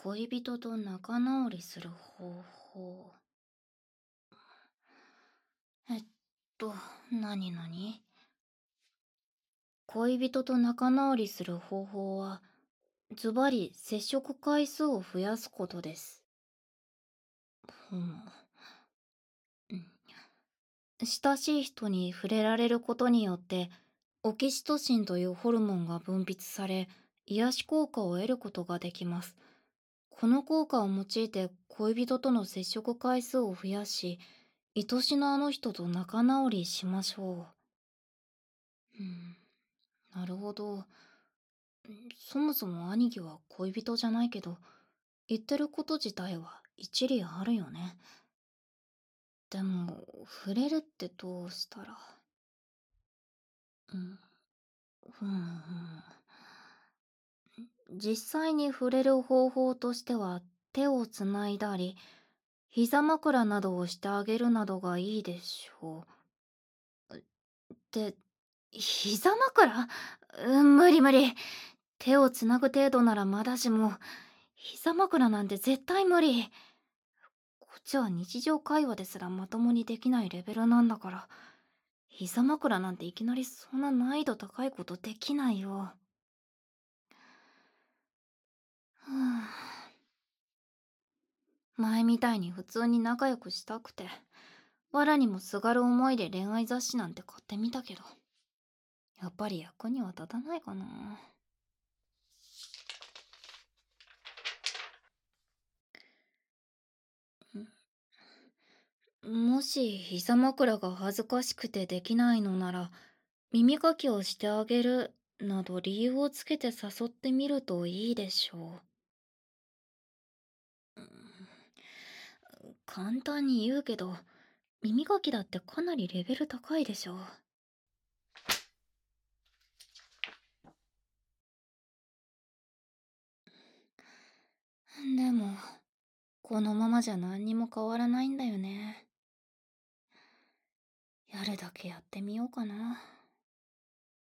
恋人と仲直りする方法。えっと、なになに恋人と仲直りする方法は、ズバリ接触回数を増やすことです。ふむ。親しい人に触れられることによって、オキシトシンというホルモンが分泌され、癒し効果を得ることができます。この効果を用いて恋人との接触回数を増やし、愛しのあの人と仲直りしましょう。うん、なるほど。そもそも兄貴は恋人じゃないけど、言ってること自体は一理あるよね。でも、触れるってどうしたら？うん。ふんふん。実際に触れる方法としては、手をつないだり、膝枕などをしてあげるなどがいいでしょう。って、膝枕？うん、無理無理。手をつなぐ程度ならまだしも、膝枕なんて絶対無理。ちは日常会話ですらまともにできないレベルなんだから膝枕なんていきなりそんな難易度高いことできないよ。前みたいに普通に仲良くしたくて藁にもすがる思いで恋愛雑誌なんて買ってみたけどやっぱり役には立たないかな。もし膝枕が恥ずかしくてできないのなら耳かきをしてあげるなど理由をつけて誘ってみるといいでしょう。簡単に言うけど耳かきだってかなりレベル高いでしょ。でもこのままじゃ何にも変わらないんだよね。やるだけやってみようかな。